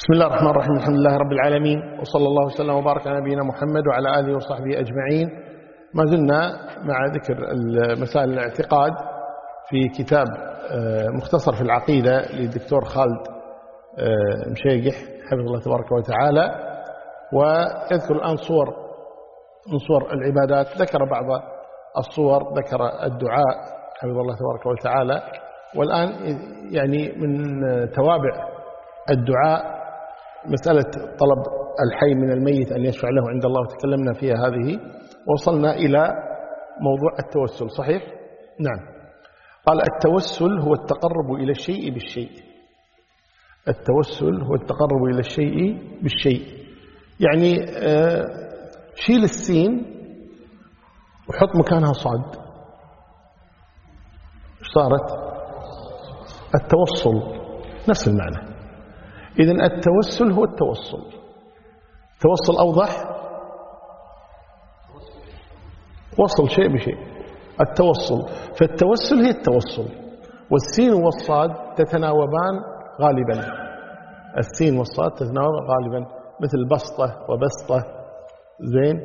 بسم الله الرحمن الرحيم. الحمد لله رب العالمين وصلى الله وسلم وبارك على نبينا محمد وعلى آله وصحبه أجمعين. ما زلنا مع ذكر مسائل الاعتقاد في كتاب آه، مختصر في العقيدة للدكتور خالد آه، مشيقح حفظه الله تبارك وتعالى. ويذكر الآن صور من صور العبادات. ذكر بعض الصور ذكر الدعاء حفظه الله تبارك وتعالى. والآن يعني من توابع الدعاء مسألة طلب الحي من الميت أن يشفع له عند الله وتكلمنا فيها هذه. وصلنا إلى موضوع التوسل صحيح؟ نعم. قال التوسل هو التقرب إلى الشيء بالشيء. التوسل هو التقرب إلى الشيء بالشيء. يعني آه، شيل السين وحط مكانها صاد. صارت؟ التوصل نفس المعنى. إذا التوسل هو التوصل. توصل أوضح؟ وصل شيء بشيء. التوصل. فالتوسل هي التوصل. والسين والصاد تتناوبان غالبا. السين والصاد تتناوبان غالبا. مثل بسطة وبسطة. زين؟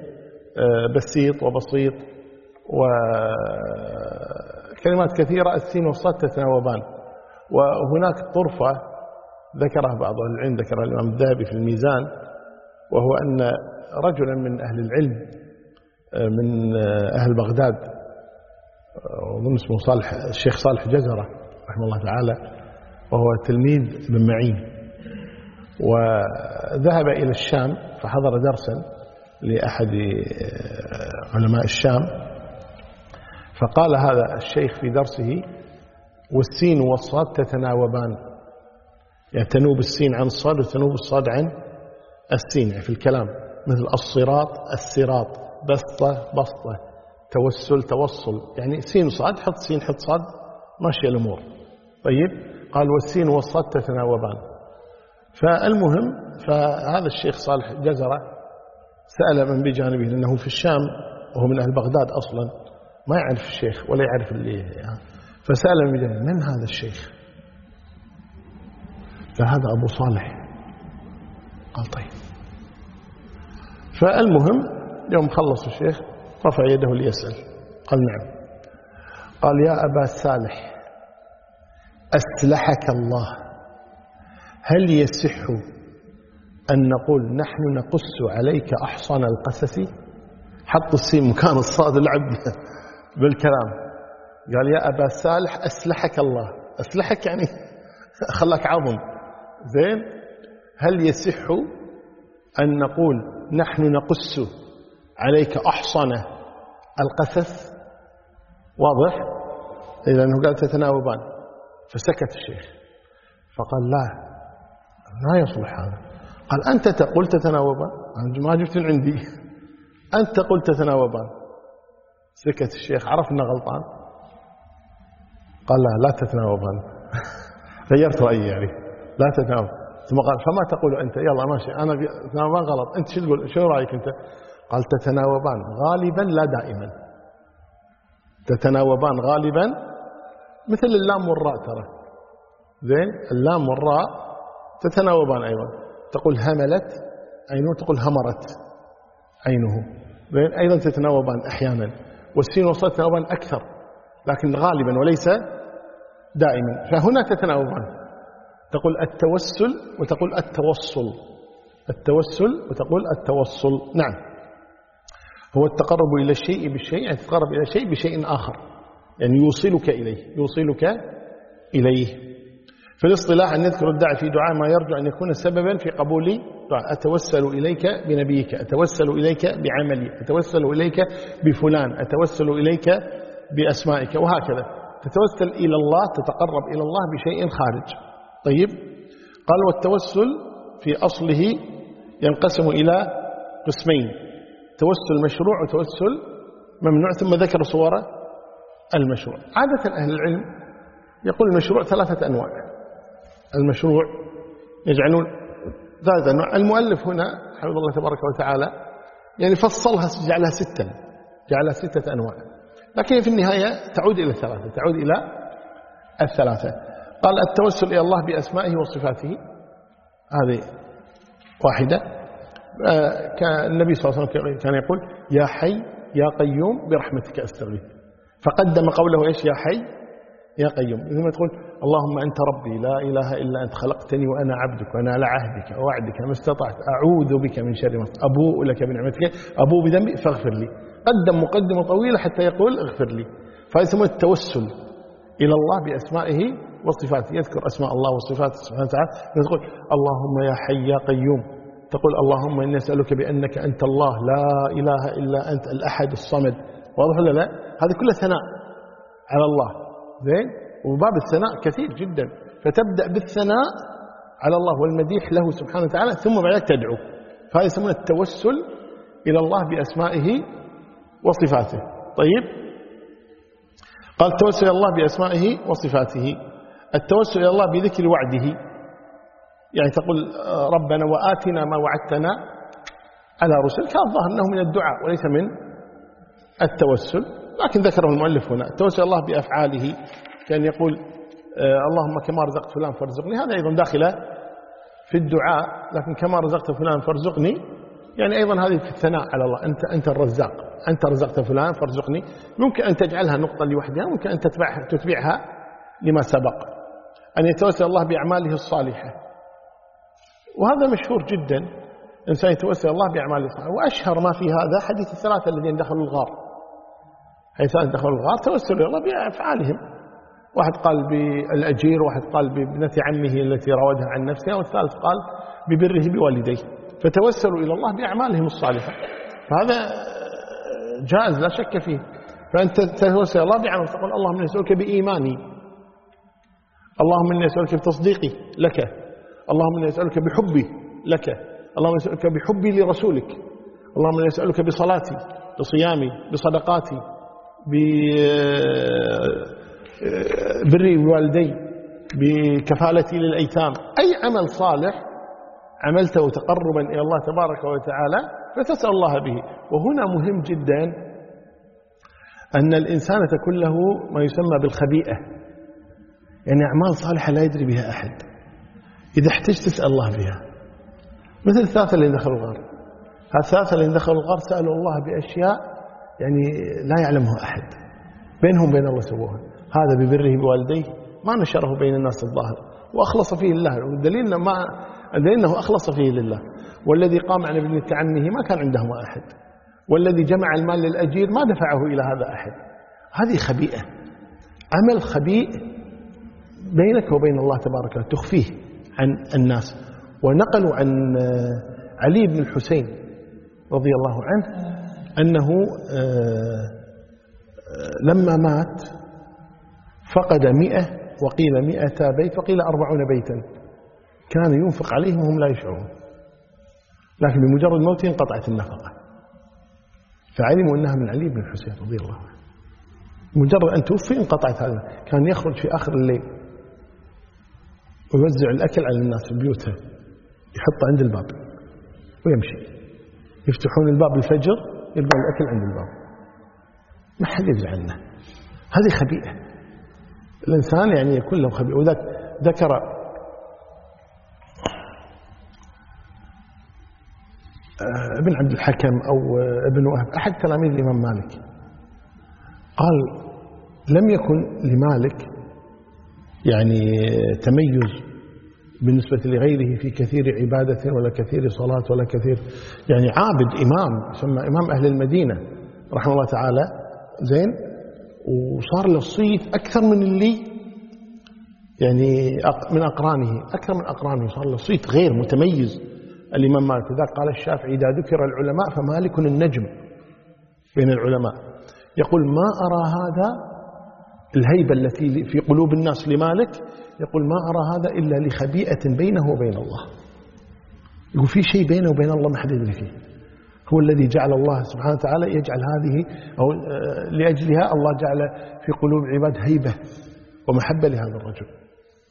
آه، بسيط وبسيط. وكلمات كثيرة السين والصاد تتناوبان. وهناك طرفة ذكرها بعض أهل العلم ذكر الإمام الذهبي في الميزان وهو أن رجلا من أهل العلم آه، من آه، أهل بغداد آه، ومن اسمه صالح الشيخ صالح جزرة رحمه الله تعالى وهو تلميذ ابن معين. وذهب إلى الشام فحضر درسا لأحد علماء الشام فقال هذا الشيخ في درسه والسين والصاد تتناوبان. يعني تنوب السين عن الصاد وتنوب الصاد عن السين يعني في الكلام مثل الصراط السراط بسطة بسطة توسل توصل يعني سين صاد حط سين حط صاد ماشية الأمور. طيب قال والسين والصاد تتناوبان. فالمهم فهذا الشيخ صالح جزرة سأل من بجانبه لأنه في الشام وهو من أهل بغداد أصلا ما يعرف الشيخ ولا يعرف اللي يعني فسأل من بجانبه من هذا الشيخ؟ فهذا أبو صالح. قال طيب. فالمهم يوم خلص الشيخ رفع يده ليسأل. قال نعم. قال يا أبا صالح أسلحك الله. هل يصح أن نقول نحن نقص عليك أحصن القسس؟ حط السين مكان الصاد العب بالكلام. قال يا أبا صالح أسلحك الله. أسلحك يعني خلاك عظم. زين؟ هل يصح أن نقول نحن نقص عليك أحصن القصص؟ واضح؟ إذا أنه قال تتناوبان. فسكت الشيخ. فقال لا لا يصلح هذا. قال أنت تقول تتناوبان؟ ما جبت عندي. أنت قلت تتناوبان. سكت الشيخ. عرف أنه غلطان. قال لا لا تتناوبان. غيرت رأيي يعني. لا تتناوب ثم قال فما تقول أنت؟ يلا ماشي. أنا تتناوبان غلط. أنت شو تقول؟ شو رأيك أنت؟ قال تتناوبان. غالبا لا دائما. تتناوبان غالبا مثل اللام والراء ترى. زين؟ اللام والراء تتناوبان أيضا. تقول هملت عينه تقول همرت عينه. زين؟ أيضا تتناوبان أحيانا. والسين والصاد تتناوبان أكثر. لكن غالبا وليس دائما. فهنا تتناوبان. تقول التوسل وتقول التوصل. التوسل وتقول التوصل. نعم. هو التقرب إلى الشيء بالشيء يعني تتقرب إلى الشيء بشيء آخر. يعني يوصلك إليه يوصلك إليه. في الاصطلاح أن نذكر الداعي في دعاء ما يرجو أن يكون سببا في قبول دعاء. أتوسل إليك بنبيك أتوسل إليك بعملي أتوسل إليك بفلان أتوسل إليك بأسمائك وهكذا. تتوسل إلى الله تتقرب إلى الله بشيء خارج. طيب. قال والتوسل في أصله ينقسم إلى قسمين. توسل مشروع وتوسل ممنوع ثم ذكر صوره المشروع. عادة أهل العلم يقول المشروع ثلاثة أنواع. المشروع يجعلون ثلاثة أنواع. المؤلف هنا حفظ الله تبارك وتعالى يعني فصلها جعلها ستا جعلها ستة أنواع. لكن في النهاية تعود إلى الثلاثة تعود إلى الثلاثة. قال التوسل إلى الله بأسمائه وصفاته. هذه واحدة. آه، كان النبي صلى الله عليه وسلم كان يقول يا حي يا قيوم برحمتك أستغيث. فقدم قوله إيش؟ يا حي يا قيوم. ثم تقول اللهم أنت ربي لا إله إلا أنت خلقتني وأنا عبدك وأنا على عهدك ووعدك ما استطعت. أعوذ بك من شر ما أبوء لك بنعمتك. أبوء بذنبي فاغفر لي. قدم مقدمة طويلة حتى يقول اغفر لي. فيسمى التوسل إلى الله بأسمائه وصفاته يذكر أسماء الله وصفاته سبحانه وتعالى يقول اللهم يا حي يا قيوم تقول اللهم إني أسألك بأنك أنت الله لا إله إلا أنت الأحد الصمد واضح ولا لا؟ هذا كله ثناء على الله زين؟ وباب الثناء كثير جدا فتبدأ بالثناء على الله والمديح له سبحانه وتعالى ثم بعد تدعو فهذا يسمونه التوسل إلى الله بأسمائه وصفاته. طيب؟ قال إلى الله بأسمائه وصفاته. التوسل إلى الله بذكر وعده. يعني تقول ربنا وآتنا ما وعدتنا على رسلك الظاهر أنه من الدعاء وليس من التوسل. لكن ذكره المؤلف هنا التوسل الله بأفعاله. كان يقول آه، اللهم كما رزقت فلان فارزقني. هذا أيضا داخلة في الدعاء. لكن كما رزقت فلان فارزقني. يعني أيضا هذه في الثناء على الله. أنت, أنت الرزاق. أنت رزقت فلان فارزقني. ممكن أن تجعلها نقطة لوحدها. ممكن أن تتبعها, تتبعها لما سبق. أن يتوسل الله بأعماله الصالحة. وهذا مشهور جدا إنسان يتوسل الله بأعماله الصالحة. وأشهر ما في هذا حديث الثلاثة الذين دخلوا الغار. حيث دخلوا الغار توسلوا الله بأفعالهم. واحد قال بالأجير واحد قال بابنة عمه التي راودها عن نفسها والثالث قال ببره بوالديه. فتوسلوا إلى الله بأعمالهم الصالحة. فهذا جائز لا شك فيه. فأنت تتوسل الله بعمل تقول اللهم إني أسألك بإيماني. اللهم إني أسألك بتصديقي لك. اللهم إني أسألك بحبي لك. اللهم أسألك بحبي لرسولك. اللهم إني أسألك بصلاتي بصيامي بصدقاتي ببري بوالدي بكفالتي للأيتام. أي عمل صالح عملته تقربا إلى الله تبارك وتعالى فتسأل الله به. وهنا مهم جدا أن الإنسان تكون له ما يسمى بالخبيئة. يعني أعمال صالحة لا يدري بها أحد. إذا احتجت تسأل الله بها. مثل الثلاثة اللي دخلوا الغار. الثلاثة اللي دخلوا الغار سألوا الله بأشياء يعني لا يعلمه أحد. بينهم بين الله سووها هذا ببره بوالديه. ما نشره بين الناس الظاهر. وأخلص فيه لله. والدليل ما أنه أخلص فيه لله. والذي قام عن ابن عنه ما كان عنده أحد. والذي جمع المال للأجير ما دفعه إلى هذا أحد. هذه خبيئة. عمل خبيء. بينك وبين الله تبارك وتعالى تخفيه عن الناس. ونقلوا عن علي بن الحسين رضي الله عنه أنه آه، آه، لما مات فقد مئة وقيل مئة بيت وقيل أربعون بيتا كان ينفق عليهم وهم لا يشعرون. لكن بمجرد موته انقطعت النفقة. فعلموا أنها من علي بن الحسين رضي الله عنه. مجرد أن توفي انقطعت هذا. كان يخرج في آخر الليل. ويوزع الأكل على الناس في بيوتها يحطه عند الباب ويمشي. يفتحون الباب الفجر يلقى الأكل عند الباب. ما حد يدري عنه. هذه خبيئة. الإنسان يعني يكون له خبيئة. وذاك ذكر ابن عبد الحكم أو ابن وهب أحد تلاميذ الإمام مالك. قال لم يكن لمالك يعني تميز بالنسبة لغيره في كثير عبادة ولا كثير صلاة ولا كثير يعني عابد إمام يسمى إمام أهل المدينة رحمه الله تعالى. زين؟ وصار له صيت أكثر من اللي يعني من أقرانه أكثر من أقرانه. صار له صيت غير متميز. الإمام مالك لذلك قال الشافعي إذا ذكر العلماء فمالك النجم بين العلماء. يقول ما أرى هذا الهيبة التي في قلوب الناس لمالك يقول ما أرى هذا إلا لخبيئة بينه وبين الله. يقول في شيء بينه وبين الله ما حد يدري فيه. هو الذي جعل الله سبحانه وتعالى يجعل هذه أو آه، لأجلها الله جعل في قلوب العباد هيبة ومحبة لهذا الرجل.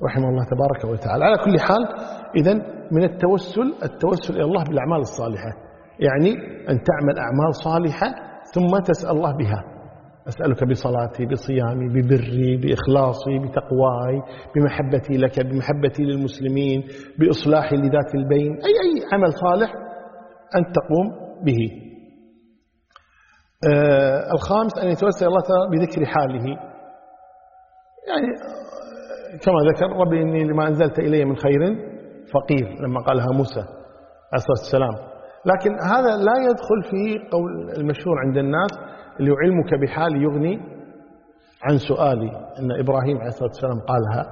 رحمه الله تبارك وتعالى. على كل حال إذا من التوسل التوسل إلى الله بالأعمال الصالحة. يعني أن تعمل أعمال صالحة ثم تسأل الله بها. أسألك بصلاتي بصيامي ببري بإخلاصي بتقواي بمحبتي لك بمحبتي للمسلمين بإصلاحي لذات البين. أي أي عمل صالح أن تقوم به. آه الخامس أن يتوسل الله بذكر حاله. يعني كما ذكر ربي إني لما أنزلت إلي من خير فقير لما قالها موسى عليه الصلاة والسلام. لكن هذا لا يدخل في قول المشهور عند الناس اللي علمك بحالي يغني عن سؤالي. أن إبراهيم عليه الصلاة والسلام قالها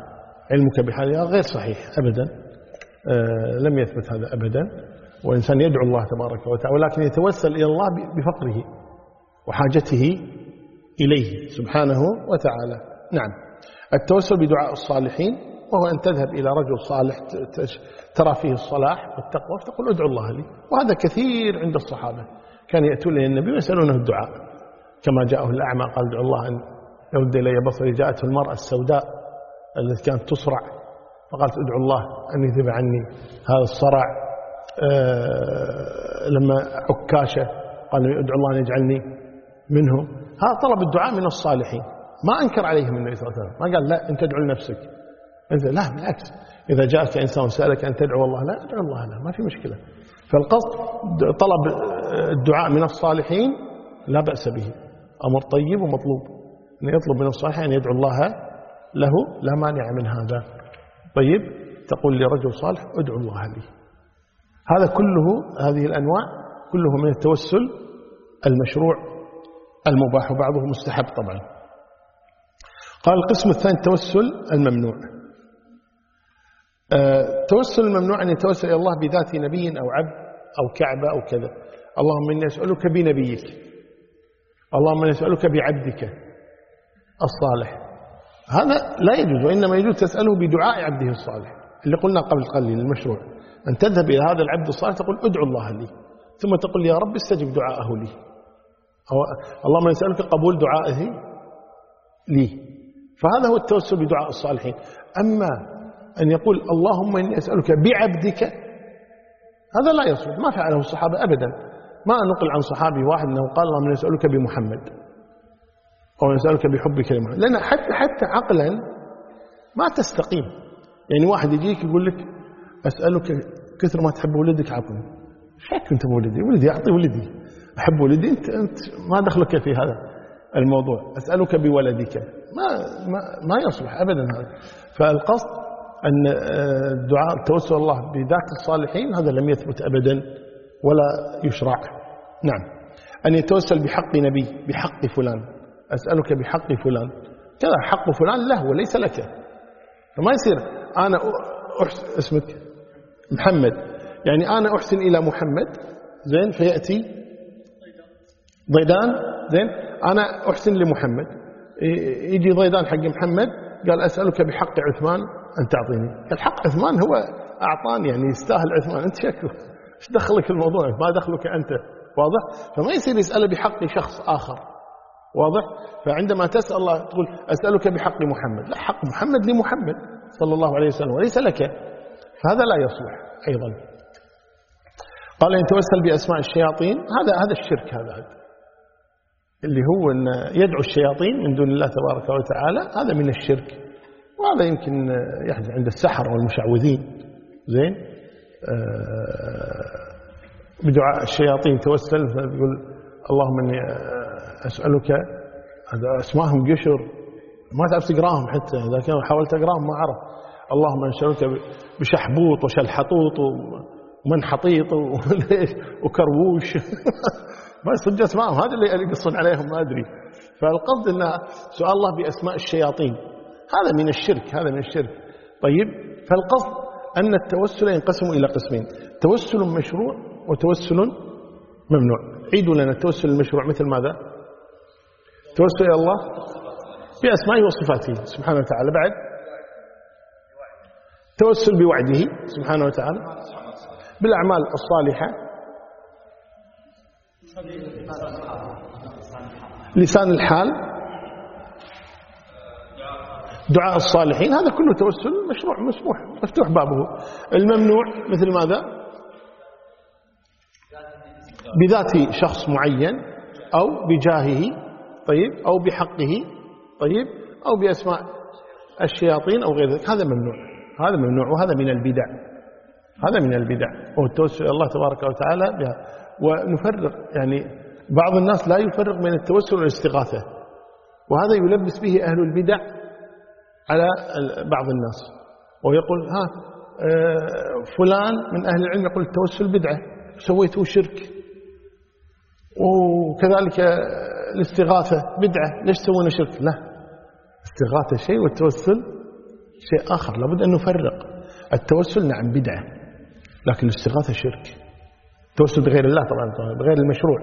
علمك بحالي غير صحيح أبدا. آه لم يثبت هذا أبدا. وإنسان يدعو الله تبارك وتعالى ولكن يتوسل إلى الله بفقره وحاجته إليه سبحانه وتعالى. نعم. التوسل بدعاء الصالحين وهو أن تذهب إلى رجل صالح ترى فيه الصلاح والتقوى فتقول ادعو الله لي. وهذا كثير عند الصحابة. كان يأتون إلى النبي ويسألونه الدعاء. كما جاءه الأعمى قال ادعو الله أن يرد إلي بصري. جاءته المرأة السوداء التي كانت تصرع. فقالت ادعو الله أن يذهب عني هذا الصرع. آه لما عكاشة قال ادعو الله أن يجعلني منهم هذا طلب الدعاء من الصالحين. ما أنكر عليهم النبي صلى الله عليه وسلم. ما قال لا أنت ادعو لنفسك. لا بالعكس. إذا جاءك إنسان وسألك أن تدعو الله لا ادعو الله له ما في مشكلة. فالقصد طلب الدعاء من الصالحين لا بأس به. أمر طيب ومطلوب. أن يطلب من الصالحين أن يدعو الله له لا مانع من هذا. طيب تقول لرجل صالح ادعو الله لي. هذا كله هذه الأنواع كله من التوسل المشروع المباح وبعضه مستحب طبعا. قال القسم الثاني التوسل الممنوع. التوسل الممنوع أن يتوسل إلى الله بذات نبي أو عبد أو كعبة أو كذا. اللهم إني أسألك بنبيك. اللهم إني أسألك بعبدك الصالح. هذا لا يجوز وإنما يجوز تسأله بدعاء عبده الصالح. اللي قلنا قبل قليل المشروع. أن تذهب إلى هذا العبد الصالح تقول ادعو الله لي. ثم تقول يا رب استجب دعاءه لي. أو اللهم نسألك قبول دعائه لي. فهذا هو التوسل بدعاء الصالحين. أما أن يقول اللهم إني أسألك بعبدك. هذا لا يصلح ما فعله الصحابة أبدا. ما نقل عن صحابي واحد أنه قال اللهم إني أسألك بمحمد أو نسألك بحبك لمحمد لأن حتى, حتى عقلا ما تستقيم. يعني واحد يجيك يقول لك أسألك كثر ما تحب ولدك عطني إيش أنت بولدي ولدي أعطي ولدي. أحب ولدي أنت, أنت ما دخلك في هذا الموضوع. أسألك بولدك. ما, ما, ما يصلح أبدا هذا. فالقصد أن الدعاء التوسل الله بذات الصالحين هذا لم يثبت أبدا ولا يشرع. نعم. أن يتوسل بحق نبي بحق فلان. أسألك بحق فلان. كذا حق فلان له وليس لك. فما يصير؟ أنا أحسن اسمك؟ محمد. يعني أنا أحسن إلى محمد. زين فيأتي ضيدان. زين أنا أحسن لمحمد. يجي ضيدان حق محمد. قال أسألك بحق عثمان أن تعطيني. الحق عثمان هو أعطاني يعني يستاهل عثمان. أنت شكله إيش دخلك الموضوع؟ ما دخلك أنت. واضح؟ فما يصير يسأله بحق شخص آخر. واضح؟ فعندما تسأل الله تقول أسألك بحق محمد. لا حق محمد لمحمد صلى الله عليه وسلم وليس لك. فهذا لا يصلح أيضا. قال إن توسل بأسماء الشياطين هذا هذا الشرك هذا. اللي هو أن يدعو الشياطين من دون الله تبارك وتعالى هذا من الشرك. وهذا يمكن يحدث عند السحر والمشعوذين. زين؟ آه بدعاء الشياطين. توسل فيقول اللهم إني أسألك هذا اسمائهم قشر. ما تعرف تقراهم حتى إذا حاولت أقرأهم ما أعرف. اللهم اسالك بشحبوط وشلحطوط ومنحطيط وكرووش ما يصدق اسمائهم هذا اللي يقصون عليهم ما أدري. فالقصد إن سؤال الله بأسماء الشياطين. هذا من الشرك هذا من الشرك. طيب فالقصد أن التوسل ينقسم إلى قسمين. توسل مشروع وتوسل ممنوع. عيدوا لنا التوسل المشروع مثل ماذا؟ توسل إلى الله بأسمائه وصفاته سبحانه وتعالى. بعد توسل بوعده سبحانه وتعالى. بالأعمال الصالحة. لسان الحال. دعاء الصالحين هذا كله توسل مشروع مسموح مفتوح بابه. الممنوع مثل ماذا؟ بذات شخص معين أو بجاهه طيب أو بحقه طيب أو بأسماء الشياطين أو غير ذلك. هذا ممنوع هذا ممنوع وهذا من البدع هذا من البدع. وهو التوسل الله تبارك وتعالى بها. ونفرق يعني بعض الناس لا يفرق بين التوسل والاستغاثة وهذا يلبس به أهل البدع على بعض الناس ويقول ها آه، فلان من أهل العلم يقول التوسل بدعة سويته شرك. وكذلك الاستغاثة بدعة ليش تسوون شرك؟ لا. استغاثة شيء والتوسل شيء آخر لابد أن نفرق. التوسل نعم بدعة لكن الاستغاثة شرك. التوسل بغير الله طبعا بغير المشروع.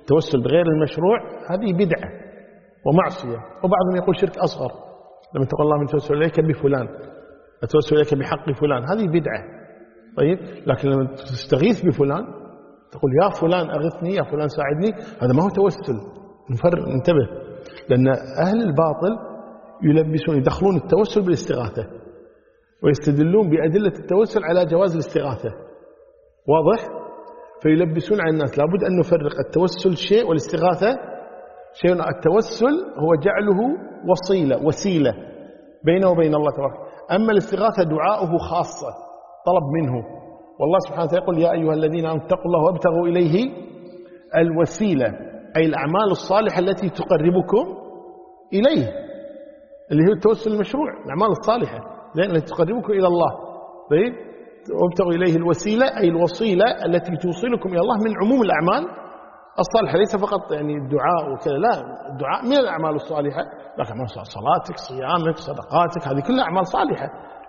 التوسل بغير المشروع هذه بدعة ومعصية. وبعضهم يقول شرك أصغر. لما تقول الله من توسل إليك بفلان أتوسل إليك بحق فلان هذه بدعة. طيب لكن لما تستغيث بفلان تقول يا فلان أغثني يا فلان ساعدني هذا ما هو توسل. نفر انتبه. لأن أهل الباطل يلبسون يدخلون التوسل بالاستغاثة ويستدلون بأدلة التوسل على جواز الاستغاثة. واضح؟ فيلبسون على الناس. لابد أن نفرق. التوسل شيء والاستغاثة شيء. التوسل هو جعله وصيلة وسيلة بينه وبين الله تبارك أما الاستغاثة دعاؤه خاصة طلب منه. والله سبحانه وتعالى يقول يا أيها الذين آمنوا اتقوا الله وابتغوا إليه الوسيلة أي الأعمال الصالحة التي تقربكم إليه اللي هي التوسل المشروع الأعمال الصالحة التي تقربكم إلى الله. طيب؟ وابتغوا إليه الوسيلة أي الوسيلة التي توصلكم إلى الله من عموم الأعمال الصالحة ليس فقط يعني الدعاء وكذا لا الدعاء من الأعمال الصالحة لكن صلاتك صيامك صدقاتك هذه كلها أعمال صالحة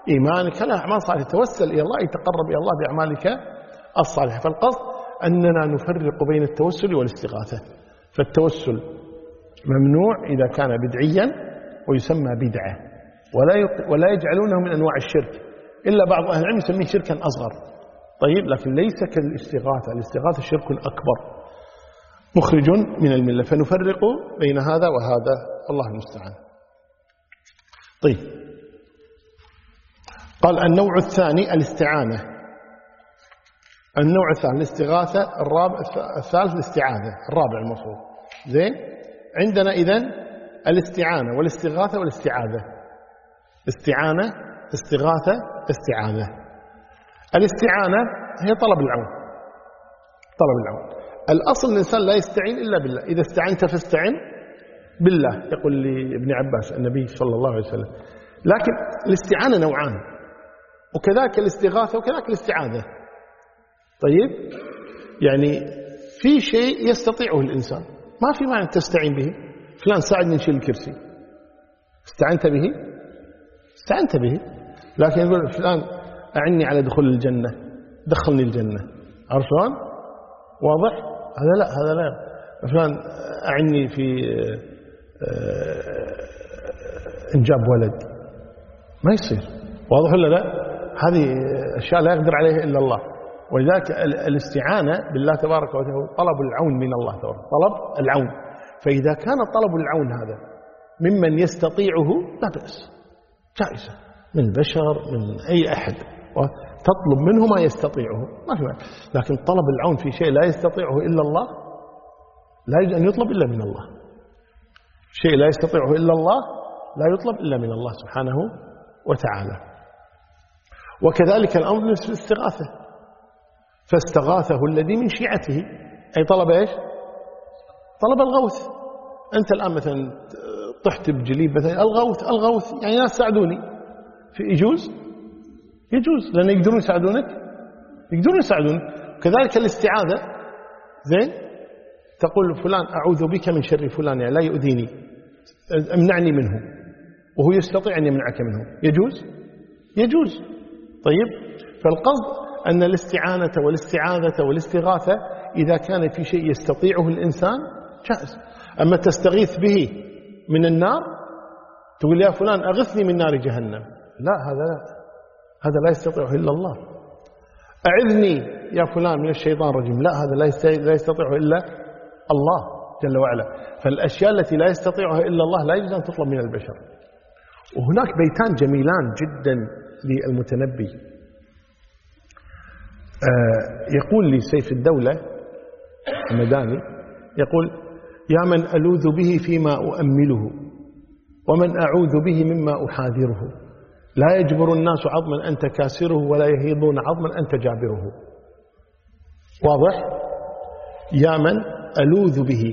إيمانك كلها أعمال صالحة توسل إلى الله يتقرب إلى الله بأعمالك الصالحة. فالقصد أننا نفرق بين التوسل والاستغاثة. فالتوسل ممنوع إذا كان بدعيا ويسمى بدعة ولا ولا يجعلونه من أنواع الشرك. إلا بعض أهل العلم يسميه شركا أصغر. طيب لكن ليس كالاستغاثة. الاستغاثة شرك أكبر. مخرج من الملة. فنفرق بين هذا وهذا. الله المستعان. طيب. قال النوع الثاني الاستعانة. النوع الثاني الاستغاثة. الرابع الثالث الاستعاذة الرابع المفروض. زين؟ عندنا إذن الاستعانة والاستغاثة والاستعاذة. استعانة استغاثة استعاذة الاستعانة هي طلب العون. طلب العون. الأصل الإنسان لا يستعين إلا بالله. إذا استعنت فاستعن بالله. يقول لابن عباس النبي صلى الله عليه وسلم. لكن الاستعانة نوعان. وكذلك الاستغاثة وكذلك الاستعاذة طيب؟ يعني في شيء يستطيعه الإنسان. ما في معنى تستعين به. فلان ساعدني نشيل الكرسي. استعنت به؟ استعنت به لكن يقول فلان أعني على دخول الجنة دخلني الجنة. عرفان؟ واضح؟ هذا لا هذا لا. فلان أعني في آه، إنجاب ولد. ما يصير. واضح ولا لا؟ هذه أشياء لا يقدر عليها إلا الله. ولذلك الاستعانة بالله تبارك وتعالى طلب العون من الله تبارك طلب العون. فإذا كان طلب العون هذا ممن يستطيعه لا بأس. جائزة من البشر من أي أحد. تطلب منه ما يستطيعه. ما في معنى. لكن طلب العون في شيء لا يستطيعه إلا الله لا يجب أن يطلب إلا من الله. شيء لا يستطيعه إلا الله لا يطلب إلا من الله سبحانه وتعالى. وكذلك الأمر بالاستغاثة. فاستغاثه الذي من شيعته. أي طلب إيش؟ طلب الغوث. أنت الآن مثلا طحت بجليب مثلا الغوث الغوث يعني ناس ساعدوني. في يجوز؟ يجوز لأن يقدرون يساعدونك. يقدرون يساعدونك. كذلك الاستعاذة. زين؟ تقول فلان أعوذ بك من شر فلان يعني لا يؤذيني. امنعني منه. وهو يستطيع أن يمنعك منه. يجوز؟ يجوز. طيب؟ فالقصد أن الاستعانة والاستعاذة والاستغاثة إذا كان في شيء يستطيعه الإنسان جائز. أما تستغيث به من النار؟ تقول يا فلان أغثني من نار جهنم. لا هذا لا. هذا لا يستطيعه إلا الله. أعذني يا فلان من الشيطان الرجيم. لا هذا لا يستطيعه إلا الله جل وعلا. فالأشياء التي لا يستطيعها إلا الله لا يجوز أن تطلب من البشر. وهناك بيتان جميلان جدا للمتنبي. آه يقول لي سيف الدولة المداني يقول يا من ألوذ به فيما أؤمله ومن أعوذ به مما أحاذره. لا يجبر الناس عظما أنت كاسره ولا يهيضون عظما أنت جابره واضح؟ يا من ألوذ به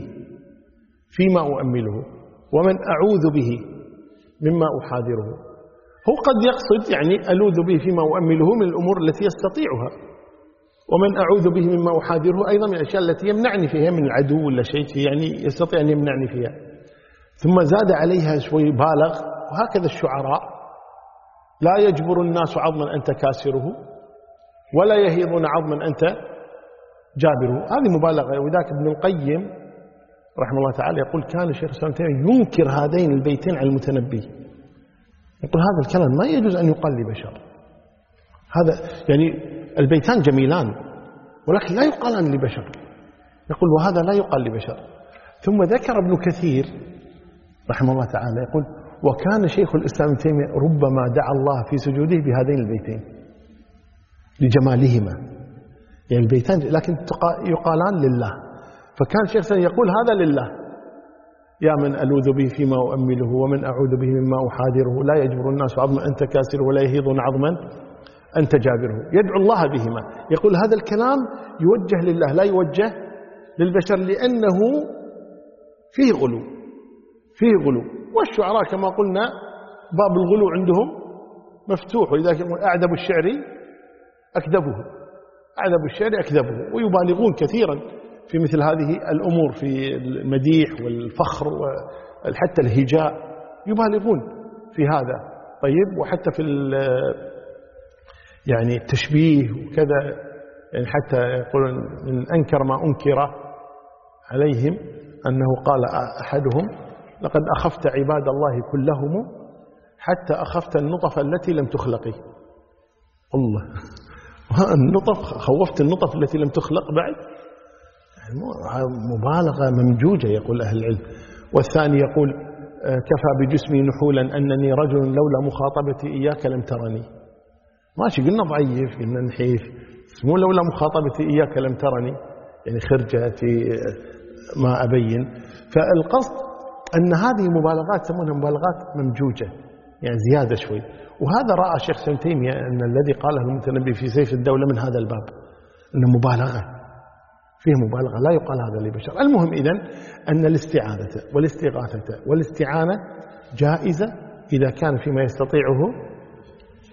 فيما أؤمله ومن أعوذ به مما أحاذره. هو قد يقصد يعني ألوذ به فيما أؤمله من الأمور التي يستطيعها. ومن أعوذ به مما أحاذره أيضا من الأشياء التي يمنعني فيها من العدو ولا شيء يعني يستطيع أن يمنعني فيها. ثم زاد عليها شوي بالغ وهكذا الشعراء. لا يجبر الناس عظما أنت كاسره ولا يهيضون عظما أنت جابره. هذه مبالغة. وذاك ابن القيم رحمه الله تعالى يقول كان الشيخ الإسلام ينكر هذين البيتين على المتنبي. يقول هذا الكلام ما يجوز أن يقال لبشر هذا يعني البيتان جميلان ولكن لا يقالان لبشر. يقول وهذا لا يقال لبشر. ثم ذكر ابن كثير رحمه الله تعالى يقول وكان شيخ الإسلام ابن تيمية ربما دعا الله في سجوده بهذين البيتين لجمالهما. يعني البيتان لكن يقالان لله. فكان شيخ يقول هذا لله. يا من ألوذ به فيما أؤمله ومن أعوذ به مما أحاذره. لا يجبر الناس عظما أنت كاسر ولا يهيضون عظما أنت جابره يدعو الله بهما. يقول هذا الكلام يوجه لله لا يوجه للبشر لأنه فيه غلو فيه غلو. والشعراء كما قلنا باب الغلو عندهم مفتوح ولذلك يقول أعذب الشعر أكذبه. أعذب الشعر أكذبه. ويبالغون كثيرا في مثل هذه الأمور في المديح والفخر وحتى الهجاء. يبالغون في هذا. طيب وحتى في يعني التشبيه وكذا يعني حتى يقولون من أنكر ما أنكر عليهم أنه قال أحدهم لقد أخفت عباد الله كلهم حتى أخفت النطف التي لم تخلقي. الله. النطف خوفت النطف التي لم تخلق بعد؟ مبالغة ممجوجة يقول أهل العلم. والثاني يقول كفى بجسمي نحولا أنني رجل لولا مخاطبتي إياك لم ترني. ماشي قلنا ضعيف قلنا نحيف. مو لولا مخاطبتي إياك لم ترني يعني خرجتي ما أبين. فالقصد أن هذه مبالغات يسمونها مبالغات ممجوجة يعني زيادة شوي. وهذا رأى شيخ سن تيمية أن الذي قاله المتنبي في سيف الدولة من هذا الباب أنه مبالغة فيه مبالغة لا يقال هذا لبشر. المهم إذن أن الاستعاذة والاستغاثة والاستعانة جائزة إذا كان فيما يستطيعه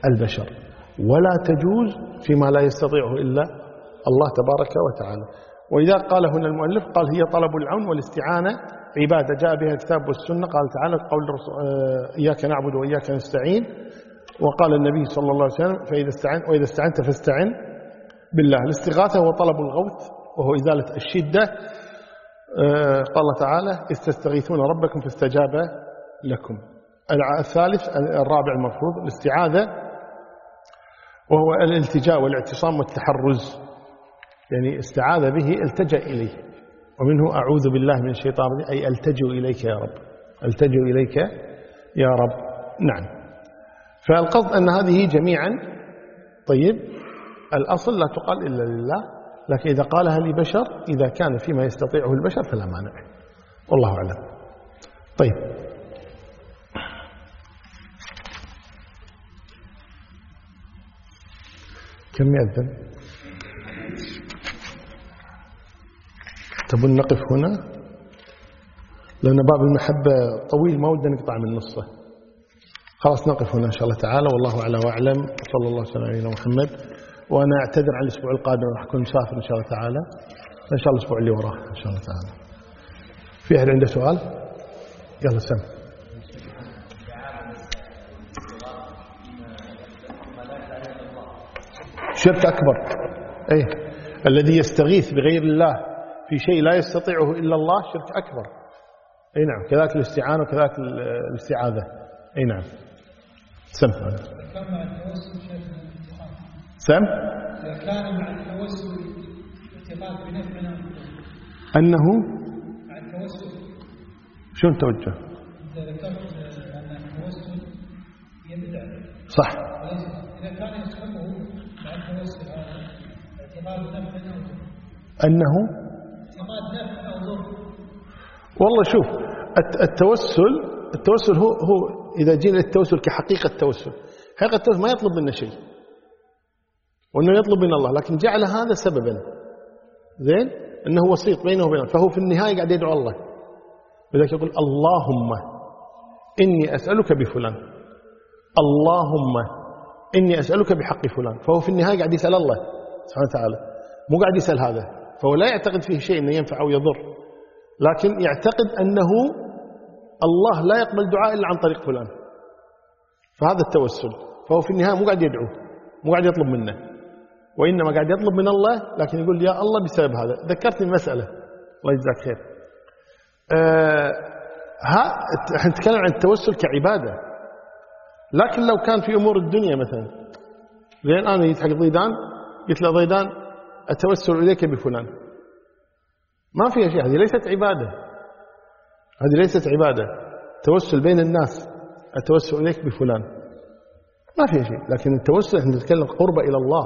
البشر. ولا تجوز فيما لا يستطيعه إلا الله تبارك وتعالى. وإذا قال هنا المؤلف قال هي طلب العون والاستعانة. عبادة جاء بها الكتاب والسنة. قال تعالى قول آه، إياك نعبد وإياك نستعين. وقال النبي صلى الله عليه وسلم فإذا استعن وإذا استعنت فاستعن بالله. الاستغاثة هو طلب الغوث وهو إزالة الشدة. آه، قال تعالى استستغيثون ربكم فاستجاب لكم. الثالث الرابع المفروض الاستعاذة. وهو الالتجاء والاعتصام والتحرز. يعني استعاذ به التجأ إليه. ومنه أعوذ بالله من الشيطان أي ألتجئ إليك يا رب. ألتجئ إليك يا رب. نعم. فالقصد أن هذه جميعا طيب الأصل لا تقال إلا لله لكن إذا قالها لبشر إذا كان فيما يستطيعه البشر فلا مانع. والله أعلم. طيب. كم يأذن تبون نقف هنا؟ لأن باب المحبة طويل ما ودنا نقطع من نصه. خلاص نقف هنا إن شاء الله تعالى والله أعلى وأعلم. صلى الله وسلم على محمد. وأنا أعتذر عن الأسبوع القادم راح أكون مسافر إن شاء الله تعالى. إن شاء الله الأسبوع اللي وراه إن شاء الله تعالى. في أحد عنده سؤال؟ يلا سم. شرك أكبر. أي الذي يستغيث بغير الله في شيء لا يستطيعه إلا الله شرك أكبر. أي نعم. كذلك الاستعانة وكذلك الاستعاذة. أي نعم. سم. سم. إذا كان مع التوسل اعتقاد بنفع أنه مع التوسل. شلون توجه؟ إذا ذكرت أن التوسل يبدع. صح. إذا كان يصحبه أنه؟ والله شوف التوسل التوسل هو هو إذا جينا للتوسل كحقيقة التوسل حقيقة التوسل ما يطلب منا شيء وأنه يطلب من الله لكن جعل هذا سببا. زين؟ أنه وسيط بينه وبين فهو في النهاية قاعد يدعو الله. لذلك يقول اللهم إني أسألك بفلان. اللهم إني أسألك بحق فلان فهو في النهاية قاعد يسأل الله سبحانه وتعالى مو قاعد يسأل هذا فهو لا يعتقد فيه شيء أنه ينفع أو يضر لكن يعتقد أنه الله لا يقبل دعاء إلا عن طريق فلان فهذا التوسل فهو في النهاية مو قاعد يدعو مو قاعد يطلب منه وإنما قاعد يطلب من الله لكن يقول يا الله بسبب هذا ذكرتني المسألة الله يجزاك خير. أه ها نتكلم عن التوسل كعبادة. لكن لو كان في أمور الدنيا مثلا زين أنا جيت حق ضيدان قلت له ضيدان أتوسل إليك بفلان. ما فيها شيء هذه ليست عبادة. هذه ليست عبادة. توسل بين الناس التوسل إليك بفلان. ما فيها شيء لكن التوسل إحنا نتكلم قربة إلى الله.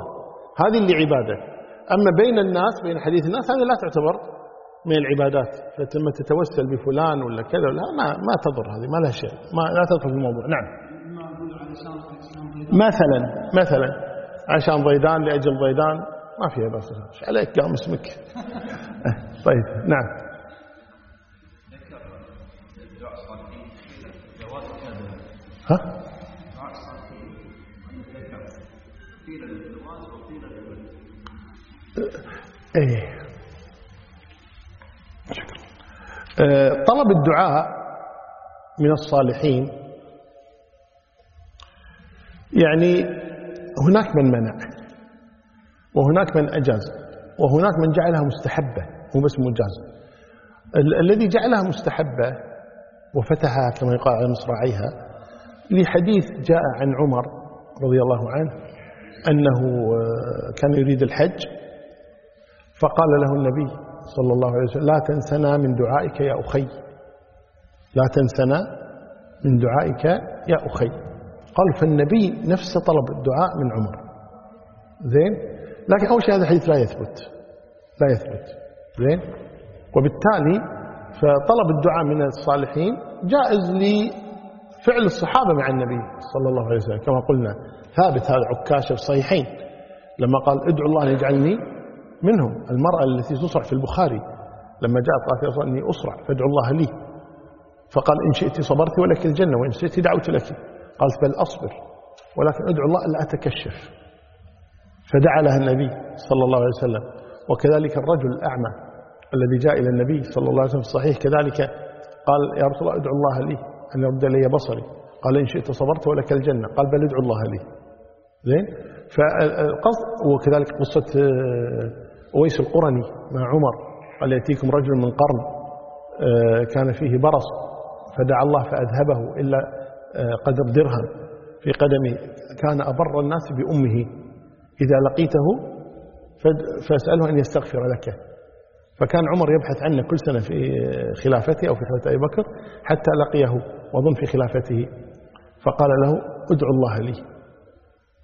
هذه اللي عبادة. أما بين الناس بين حديث الناس هذه لا تعتبر من العبادات. فتم تتوسل بفلان ولا كذا ولا ما ما تضر هذه ما لها شيء ما لا تدخل في الموضوع. نعم. مثلا مثلا. عشان ضيدان لأجل ضيدان ما فيها بس عليك؟ قام اسمك. طيب نعم. ها؟ إيه. آه، طلب الدعاء من الصالحين يعني هناك من منع وهناك من أجاز وهناك من جعلها مستحبة مو بس مجاز. الذي جعلها مستحبة وفتحها كما يقال على مصراعيها لحديث جاء عن عمر رضي الله عنه أنه آه، كان يريد الحج فقال له النبي صلى الله عليه وسلم لا تنسنا من دعائك يا أخي لا تنسنا من دعائك يا أخي. قال فالنبي نفسه طلب الدعاء من عمر. زين؟ لكن أول شيء هذا الحديث لا يثبت. لا يثبت. زين؟ وبالتالي فطلب الدعاء من الصالحين جائز لفعل الصحابة مع النبي صلى الله عليه وسلم. كما قلنا ثابت هذا عكاشة في الصحيحين. لما قال ادعو الله أن يجعلني منهم. المرأة التي تصرع في البخاري. لما جاءت قالت يا أني أصرع فادعو الله لي. فقال إن شئت صبرت ولك الجنة وإن شئت دعوت لك. قالت بل أصبر ولكن أدعو الله ألا أتكشف. فدعا لها النبي صلى الله عليه وسلم وكذلك الرجل الأعمى الذي جاء إلى النبي صلى الله عليه وسلم في الصحيح كذلك قال يا رسول الله ادعو الله لي أن يرد لي بصري. قال إن شئت صبرت ولك الجنة. قال بل ادعو الله لي. زين؟ فالقصد وكذلك قصة أويس القرني مع عمر قال يأتيكم رجل من قرن آه، كان فيه برص فدعا الله فأذهبه إلا آه، قدر درهم في قدمه. كان أبر الناس بأمه. إذا لقيته فاسأله أن يستغفر لك. فكان عمر يبحث عنه كل سنة في خلافته أو في خلافة أبي بكر حتى لقيه وظن في خلافته. فقال له ادعو الله لي.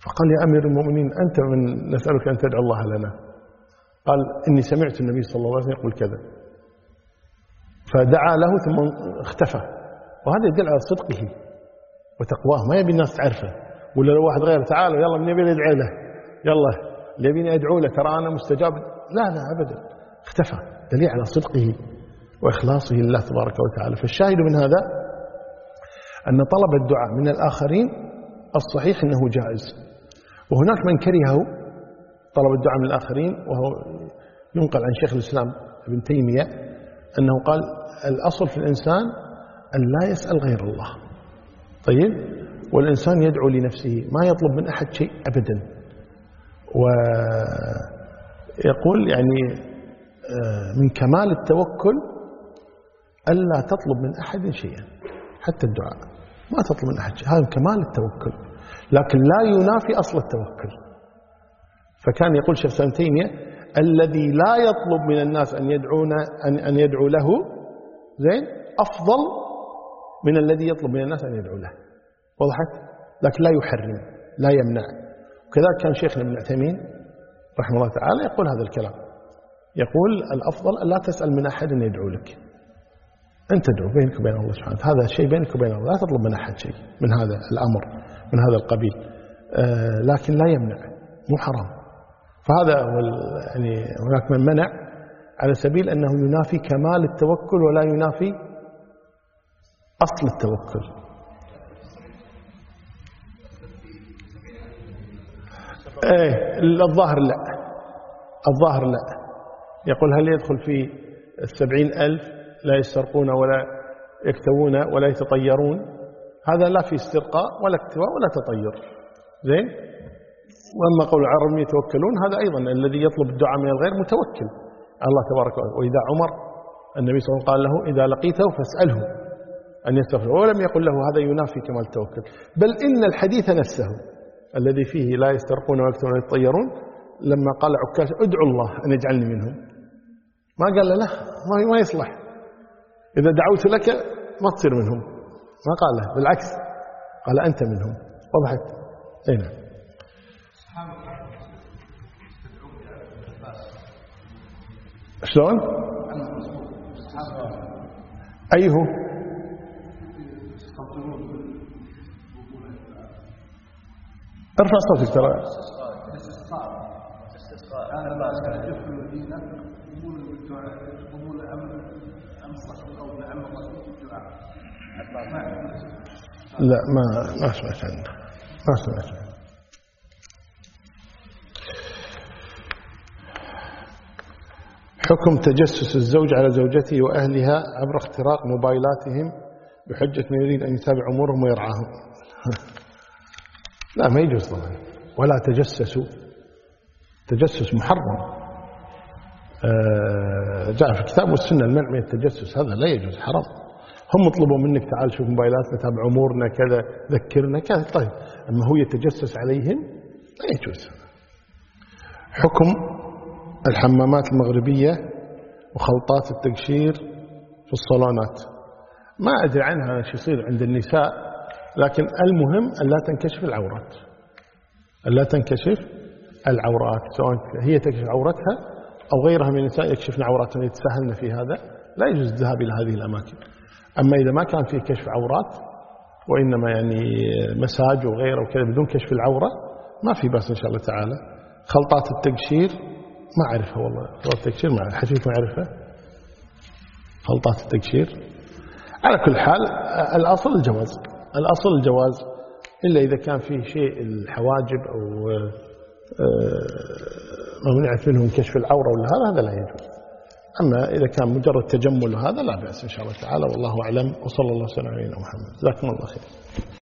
فقال يا أمير المؤمنين أنت من نسألك أن تدعو الله لنا. قال إني سمعت النبي صلى الله عليه وسلم يقول كذا. فدعا له ثم اختفى. وهذا يدل على صدقه. وتقواه. ما يبي الناس تعرفه. ولا لو واحد غيره تعالوا يلا من يبي ندعي له؟ يلا يبيني أدعو له؟ ترى أنا مستجاب. لا لا ابدا. اختفى. دليل على صدقه وإخلاصه لله تبارك وتعالى. فالشاهد من هذا أن طلب الدعاء من الآخرين الصحيح إنه جائز. وهناك من كرهه طلب الدعاء من الآخرين وهو ينقل عن شيخ الإسلام ابن تيمية أنه قال الأصل في الإنسان أن لا يسأل غير الله. طيب؟ والإنسان يدعو لنفسه ما يطلب من أحد شيء أبدا. ويقول يعني آه، من كمال التوكل ألا تطلب من أحد شيئا حتى الدعاء. ما تطلب من أحد شيء هذا كمال التوكل. لكن لا ينافي أصل التوكل. فكان يقول شيخ سلام تيمية الذي لا يطلب من الناس أن يدعون أن, أن يدعو له زين؟ أفضل من الذي يطلب من الناس أن يدعو له. وضحت لكن لا يحرم لا يمنع. وكذلك كان شيخنا ابن عثيمين رحمه الله تعالى يقول هذا الكلام. يقول الأفضل لا تسأل من أحد أن يدعو لك. أنت تدعو بينك وبين الله سبحانه هذا شيء بينك وبين الله. لا تطلب من أحد شيء من هذا الأمر من هذا القبيل. آه لكن لا يمنع. مو حرام. فهذا يعني هناك من منع على سبيل أنه ينافي كمال التوكل ولا ينافي أصل التوكل. إيه الظاهر لا. الظاهر لا. يقول هل يدخل في السبعين ألف لا يسترقون ولا يكتوون ولا يتطيرون؟ هذا لا في استرقاء ولا اكتواء ولا تطير. زين؟ وأما قول العرب يتوكلون هذا أيضا الذي يطلب الدعاء من الغير متوكل. الله تبارك وتعالى. وإذا عمر النبي صلى الله عليه وسلم قال له إذا لقيته فاسأله. أن يستغفر ولم يقل له هذا ينافي كمال التوكل. بل إن الحديث نفسه الذي فيه لا يسترقون ولا يكتبون ولا يتطيرون لما قال عكاش ادعو الله أن يجعلني منهم. ما قال له لا ما يصلح. إذا دعوت لك ما تصير منهم. ما قال له بالعكس قال أنت منهم. وضحت. أي نعم. شلون؟ أي هو ارفع صوتك ترى. لا ما ما سمعت عنه. ما سمعت عنه. حكم تجسس الزوج على زوجته وأهلها عبر اختراق موبايلاتهم بحجة من يريد أن يتابع أمورهم ويرعاهم. لا ما يجوز طبعا. ولا تجسسوا تجسس محرم. آه، جاء في الكتاب والسنة المنع من التجسس هذا لا يجوز حرام. هم يطلبوا منك تعال شوف موبايلاتنا تابع أمورنا كذا ذكرنا كذا. طيب أما هو يتجسس عليهم لا يجوز. حكم الحمامات المغربية وخلطات التقشير في الصالونات. ما أدري عنها شو يصير عند النساء. لكن المهم أن لا تنكشف العورات. أن لا تنكشف العورات سواء هي تكشف عورتها أو غيرها من النساء يكشفن عوراتهم يتساهلن في هذا لا يجوز الذهاب إلى هذه الأماكن. أما إذا ما كان فيه كشف عورات وإنما يعني مساج وغيره وكذا بدون كشف العورة ما في بأس إن شاء الله تعالى. خلطات التقشير ما أعرفها والله. خلطات التكشير ما أعرف. حد فيكم يعرفها خلطات التكشير على كل حال الأصل الجواز. الأصل الجواز إلا إذا كان فيه شيء الحواجب أو آه، ممنوعة منهم كشف العورة ولا هذا هذا لا يجوز. أما إذا كان مجرد تجمل هذا لا بأس إن شاء الله تعالى والله أعلم وصلى الله وسلم على محمد. جزاكم الله خير